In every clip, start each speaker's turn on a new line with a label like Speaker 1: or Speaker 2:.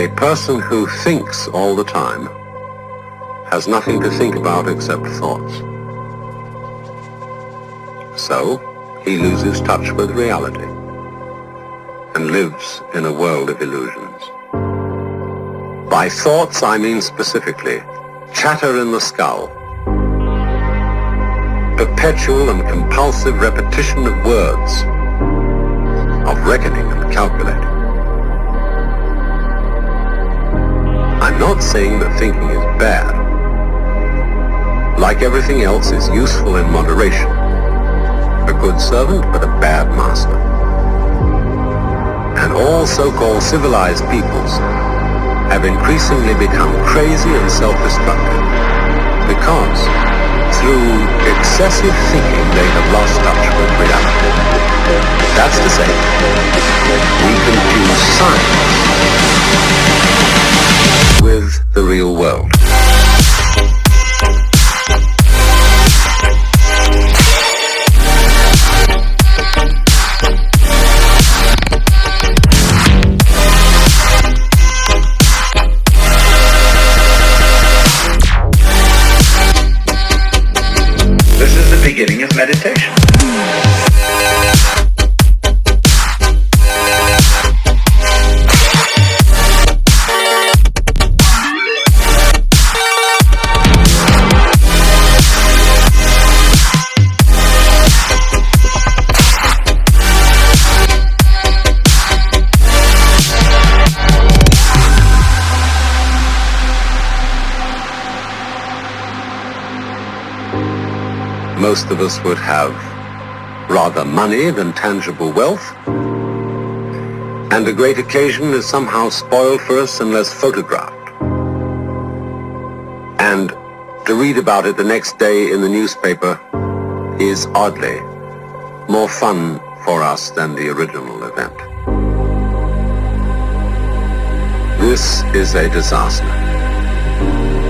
Speaker 1: A person who thinks all the time has nothing to think about except thoughts. So, he loses touch with reality and lives in a world of illusions. By thoughts, I mean specifically chatter in the skull, perpetual and compulsive repetition of words, of reckoning and calculating. Not saying that thinking is bad. Like everything else, is useful in moderation. A good servant, but a bad master. And all so-called civilized peoples have increasingly become crazy and self-destructive because through excessive thinking they have lost touch with reality. That's to say, we confuse science with the real world.
Speaker 2: This is the beginning of meditation.
Speaker 1: Most of us would have rather money than tangible wealth. And a great occasion is somehow spoiled for us unless photographed. And to read about it the next day in the newspaper is oddly more fun for us than the original event. This is a disaster.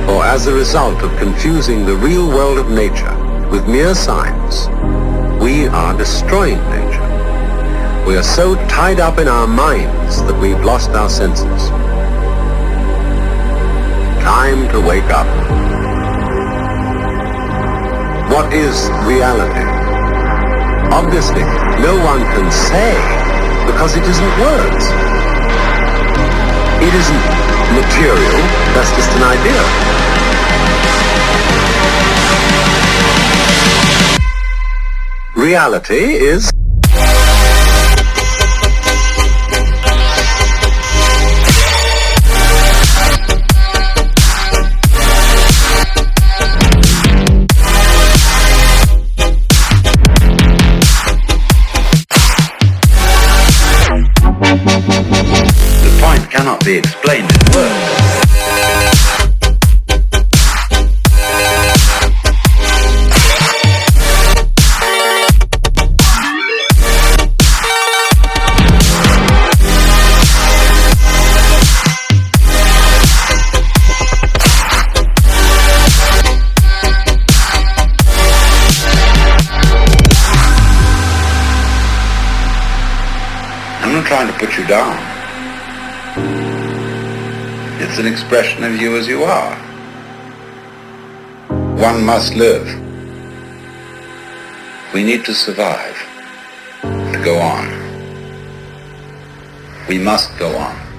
Speaker 1: For as a result of confusing the real world of nature with mere science, we are destroying nature. We are so tied up in our minds that we've lost our senses. Time to wake up. What is reality? Obviously, no one can say because it isn't words. It isn't material, that's just an idea. Reality is
Speaker 2: The point cannot be explained in words. Trying to put you down. It's an expression of you as you are. One must live. We need to survive, to go on. We must go on.